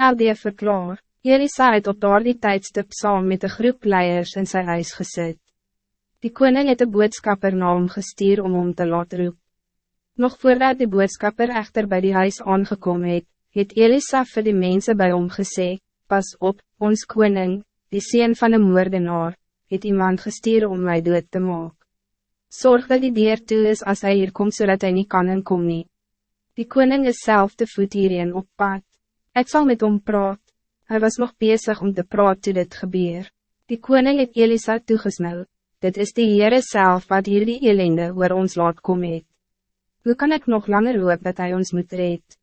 LD verklaar, Elisa het op daardie tijdstip saam met de groep leiers in sy huis gezet. Die koning het een boodskapper na hom gestuur om hom te laat roep. Nog voordat die boodskapper echter bij die huis aangekomen het, het Elisa vir die mensen bij hom gesê, pas op, ons koning, die sien van een moordenaar, het iemand gestuur om mij dood te maken. Zorg dat die dier toe is als hij hier komt zodat hij niet kan en kom nie. Die koning is zelf de voet hierin op pad. Ik zal met hom praat. Hij was nog bezig om te praten toe dit gebeur. Die koning het Elisa toegesnel. Dit is die Heere zelf wat hier die elende oor ons laat kom het. Hoe kan ik nog langer hoop dat hij ons moet reed?